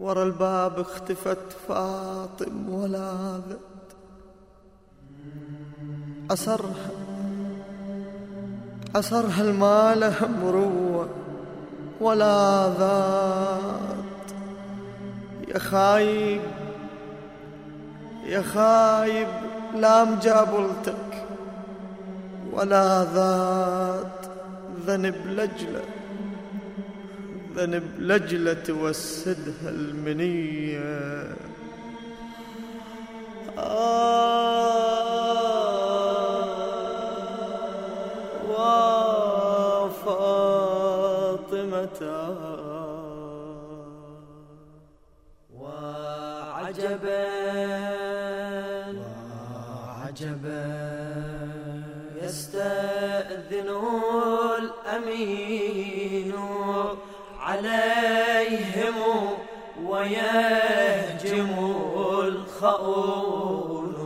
ورا الباب اختفت فاطم ولاذت أسرها أسرها الماله مروة ولا ذات. يا خايب يا خايب لا مجابلتك ولا ذات. ذنب لجلة ذنب لجلة توسدها المنية. آه وفاطمة. وعجبا. وعجبا. يستأذن الأمين. عليهم ويهجم الخؤون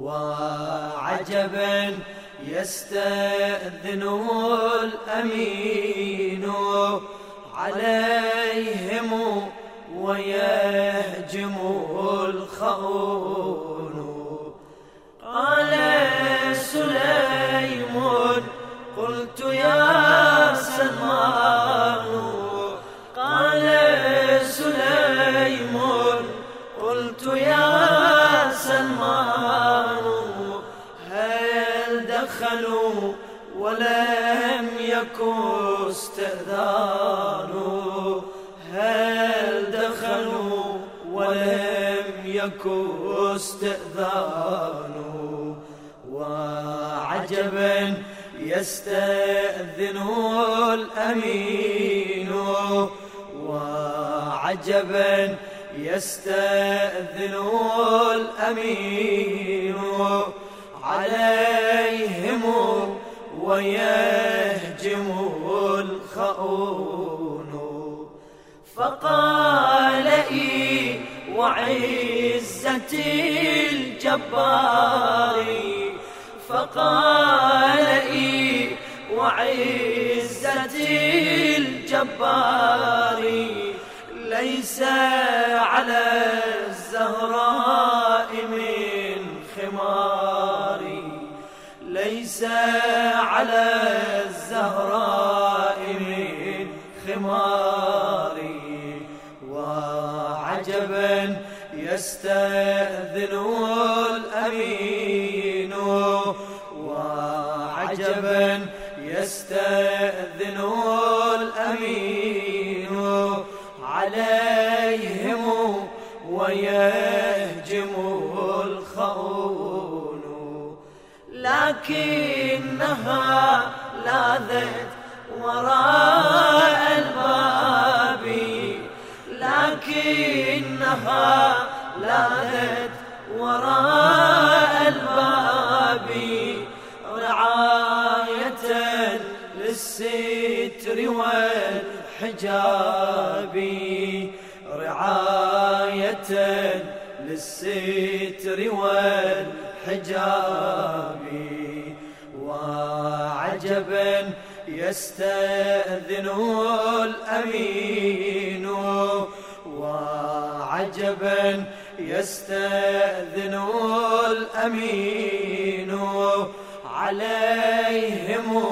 وعجبا يستأذن الأمين عليهم يكن استئذان هل دخلوا ولم يكن استئذان وعجبا يستأذن الأمين. وعجبا يستأذن الأمين. عليهم ويهجم الخؤون فقال إي وعزتي الجبار. فقال إي وعزتي الجبار. ليس على الزهراء من خماري ليس على من خماري وعجبا يستأذن الأمين وعجبا يستأذن الأمين عليهم ويهجم الخؤون لكنها لاذت وراء لكنها لاذت وراء الباب رعاية للستر والحجاب. رعاية للستر والحجاب. وعجبا يستأذن الأمين. وعجبا يستأذن الأمين عليهم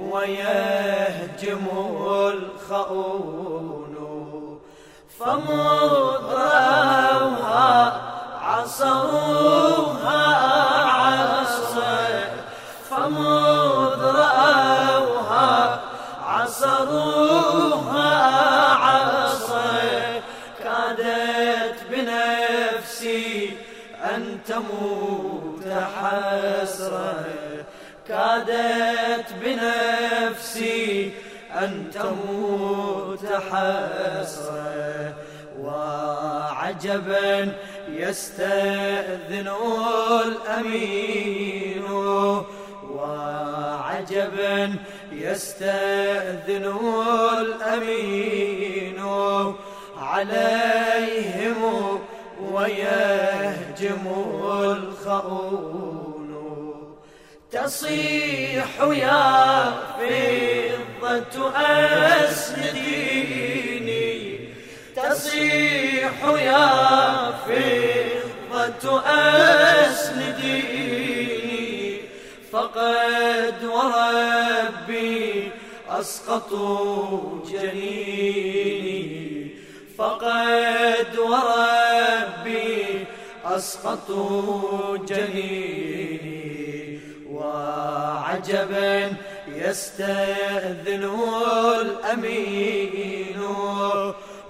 ويهجم الخؤون فمضروها عصروها كادت بنفسي أن تموت حسرة وعجبا يستأذن الأمين وعجبا يستأذن الأمين عليهم ويهجم الخؤون تصيح يا فضة أسنديني. يصيح يا فضة أسنديني. فقد وربي أسقطوا جنيني. فقد وربي أسقطوا جنيني. وعجبا يستأذن الأمين.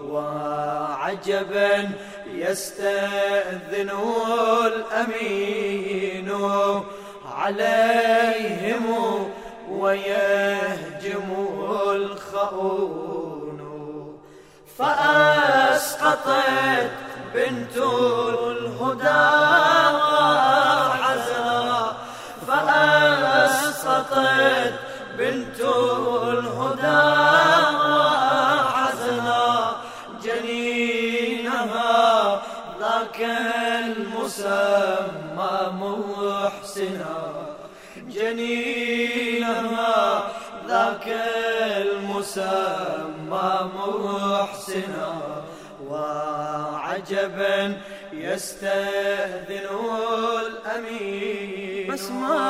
وعجبا يستأذن الأمين. عليهم ويهجم الخؤون. فأسقطت بنت الهدى. ذاك المسمى محسنا جنينها ذاك المسمى محسنا وعجبا يستأذن الأمين. بس ما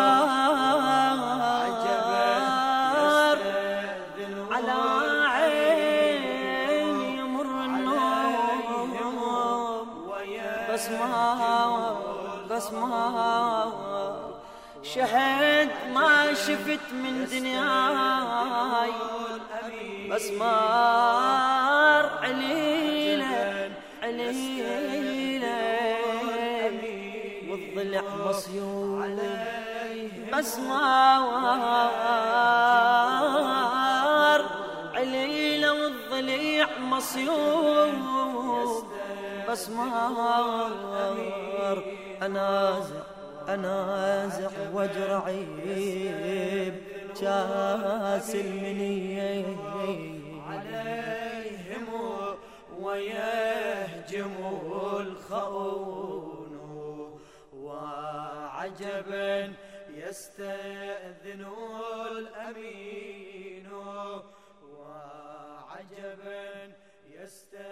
عجبا بس ما بس ما شهد ما شفت من دنياي بس عليلة عليلة والضلع مصيوب بس عليلة والضليع مصيوب بس مار أنازع انازع واجرعي كاس المنية. عليهم ويهجم الخؤون وعجبا يستأذن الأمين وعجبا يستأذن